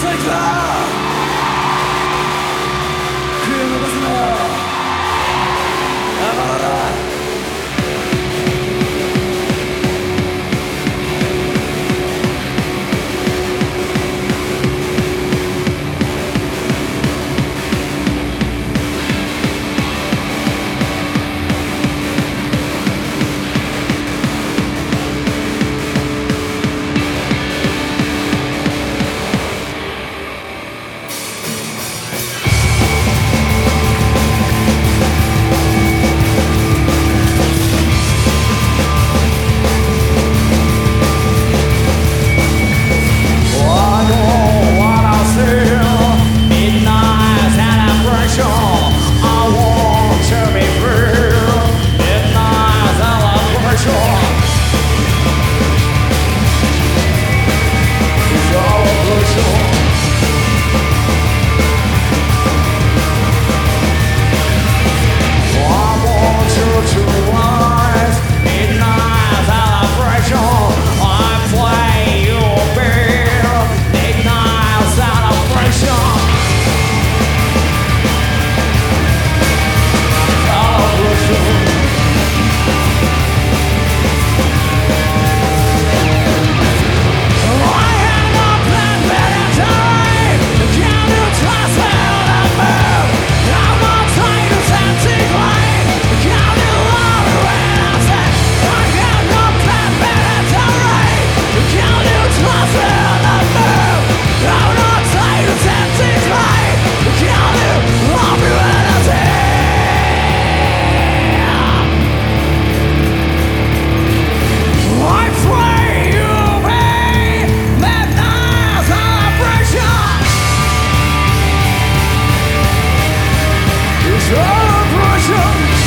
Sinclair passion